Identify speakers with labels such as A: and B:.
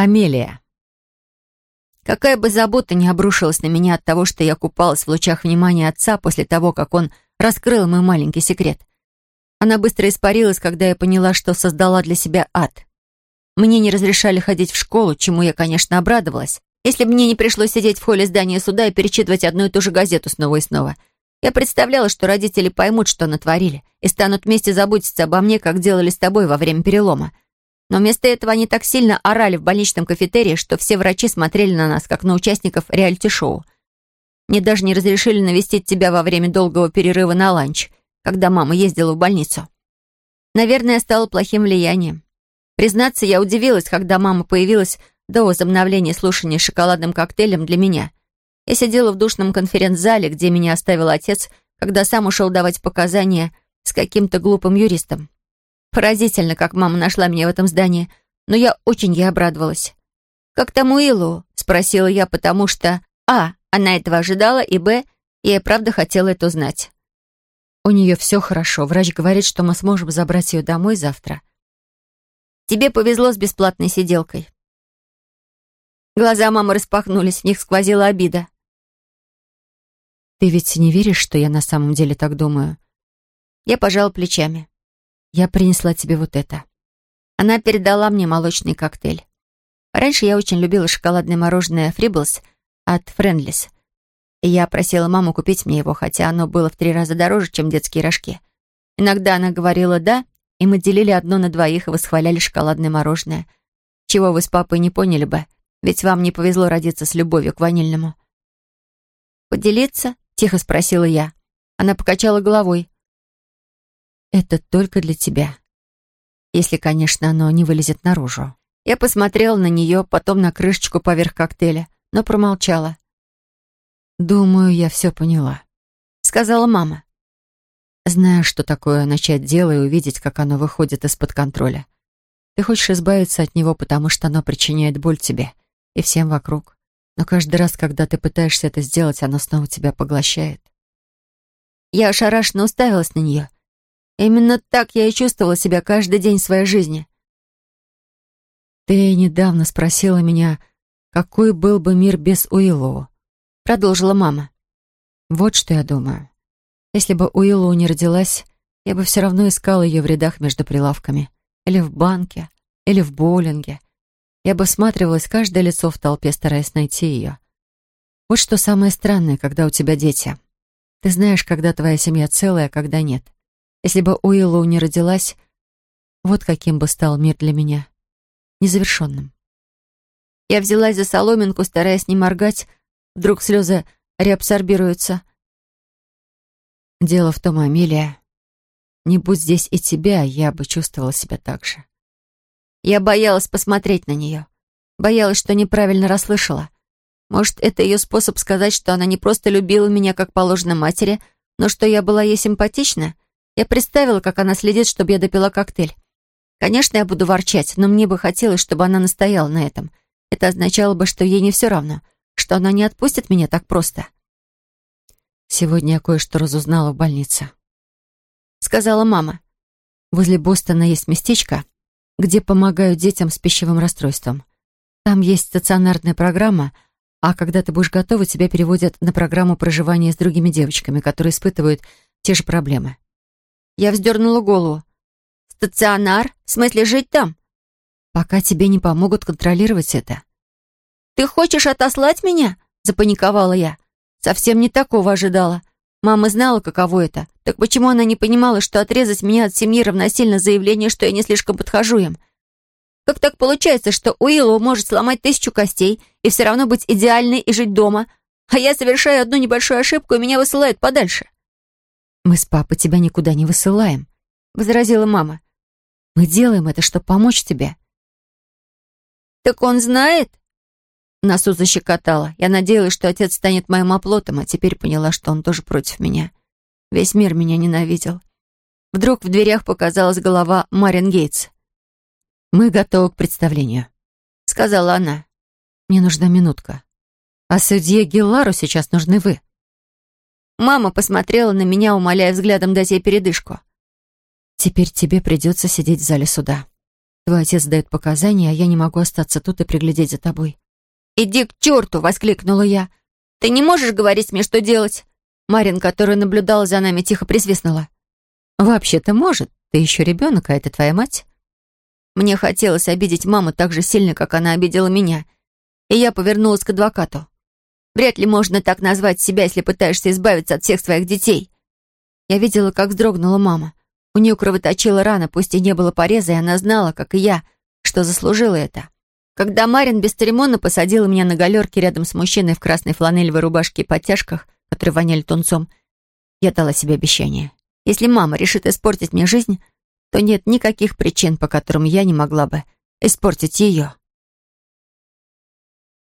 A: Амелия. Какая бы забота ни обрушилась на меня от того, что я купалась в лучах внимания отца после того, как он раскрыл мой маленький секрет. Она быстро испарилась, когда я поняла, что создала для себя ад. Мне не разрешали ходить в школу, чему я, конечно, обрадовалась. Если бы мне не пришлось сидеть в холле здания суда и перечитывать одну и ту же газету снова и снова. Я представляла, что родители поймут, что натворили, и станут вместе заботиться обо мне, как делали с тобой во время перелома. Но вместо этого они так сильно орали в больничном кафетерии, что все врачи смотрели на нас, как на участников реалити-шоу. Мне даже не разрешили навестить тебя во время долгого перерыва на ланч, когда мама ездила в больницу. Наверное, стало плохим влиянием. Признаться, я удивилась, когда мама появилась до возобновления слушания шоколадным коктейлем для меня. Я сидела в душном конференц-зале, где меня оставил отец, когда сам ушел давать показания с каким-то глупым юристом. Поразительно, как мама нашла меня в этом здании, но я очень ей обрадовалась. «Как там Уиллу?» — спросила я, потому что а. она этого ожидала, и б. я и правда хотела это узнать.
B: «У нее все хорошо. Врач говорит, что мы сможем забрать ее домой завтра».
A: «Тебе повезло с бесплатной сиделкой». Глаза мамы распахнулись, в них сквозила обида.
B: «Ты ведь не веришь, что я на самом деле так думаю?»
A: Я пожал плечами.
B: Я принесла тебе вот это».
A: Она передала мне молочный коктейль. Раньше я очень любила шоколадное мороженое «Фриблс» от «Френдлис». Я просила маму купить мне его, хотя оно было в три раза дороже, чем детские рожки. Иногда она говорила «да», и мы делили одно на двоих и восхваляли шоколадное мороженое. Чего вы с папой не поняли бы, ведь вам не повезло родиться с любовью к ванильному. «Поделиться?» — тихо спросила я. Она покачала головой.
B: Это только для тебя. Если, конечно, оно не вылезет наружу.
A: Я посмотрела на нее, потом на крышечку поверх коктейля, но промолчала.
B: «Думаю, я все поняла», — сказала мама. «Знаю, что такое начать дело и увидеть, как оно выходит из-под контроля. Ты хочешь избавиться от него, потому что оно причиняет боль тебе и всем вокруг. Но каждый раз, когда ты пытаешься это сделать, оно снова тебя поглощает».
A: Я ошарашенно уставилась на нее. Именно так я и чувствовала себя каждый день своей жизни.
B: «Ты недавно спросила меня, какой был бы мир без Уиллоу?» Продолжила мама. «Вот что я думаю. Если бы Уиллоу не родилась, я бы все равно искала ее в рядах между прилавками. Или в банке, или в боулинге. Я бы всматривалась каждое лицо в толпе, стараясь найти ее. Вот что самое странное, когда у тебя дети. Ты знаешь, когда твоя семья целая, а когда нет. Если бы Уиллоу не родилась, вот каким бы стал мир для меня. Незавершенным.
A: Я взялась за соломинку, стараясь не моргать. Вдруг слезы реабсорбируются.
B: Дело в том, Амелия, не будь здесь и тебя, я бы чувствовала себя так же.
A: Я боялась посмотреть на нее. Боялась, что неправильно расслышала. Может, это ее способ сказать, что она не просто любила меня, как положено матери, но что я была ей симпатична? Я представила, как она следит, чтобы я допила коктейль. Конечно, я буду ворчать, но мне бы хотелось, чтобы она настояла на этом. Это означало бы, что ей не все равно, что она не отпустит меня так просто.
B: «Сегодня я кое-что разузнала в больнице», —
A: сказала мама.
B: «Возле Бостона есть местечко, где помогают детям с пищевым расстройством. Там есть стационарная программа, а когда ты будешь готова, тебя переводят на программу проживания с другими девочками, которые испытывают те же проблемы.
A: Я вздернула голову. «Стационар? В смысле жить там?»
B: «Пока тебе не помогут контролировать это».
A: «Ты хочешь отослать меня?» — запаниковала я. Совсем не такого ожидала. Мама знала, каково это. Так почему она не понимала, что отрезать меня от семьи равносильно заявлению, что я не слишком подхожу им? Как так получается, что Уиллоу может сломать тысячу костей и все равно быть идеальной и жить дома, а я совершаю одну небольшую ошибку, и меня высылают подальше?
B: «Мы с папой тебя никуда не высылаем», — возразила мама. «Мы делаем это, чтобы помочь тебе».
A: «Так он знает?» Носу защекотала. Я надеялась, что отец станет моим оплотом, а теперь поняла, что он тоже против меня. Весь мир меня ненавидел. Вдруг в дверях показалась голова Марин Гейтс.
B: «Мы готовы к представлению», — сказала она. «Мне нужна минутка. А судье Гиллару сейчас нужны вы»,
A: Мама посмотрела на меня, умоляя взглядом дать ей передышку.
B: «Теперь тебе придется сидеть в зале суда. Твой отец дает показания, а я не могу остаться тут и приглядеть за тобой».
A: «Иди к черту!» — воскликнула я. «Ты не можешь говорить мне, что делать?» Марин, которая наблюдала за нами, тихо присвистнула.
B: «Вообще-то может. Ты еще ребенок, а это твоя мать?»
A: Мне хотелось обидеть маму так же сильно, как она обидела меня. И я повернулась к адвокату. Вряд ли можно так назвать себя, если пытаешься избавиться от всех своих детей». Я видела, как вздрогнула мама. У нее кровоточила рана, пусть и не было пореза, и она знала, как и я, что заслужила это. Когда Марин бесцеремонно посадила меня на галерке рядом с мужчиной в красной фланелевой рубашке и подтяжках, которые воняли тунцом, я дала себе обещание. Если мама решит испортить мне жизнь, то нет никаких причин, по которым я не могла бы испортить ее.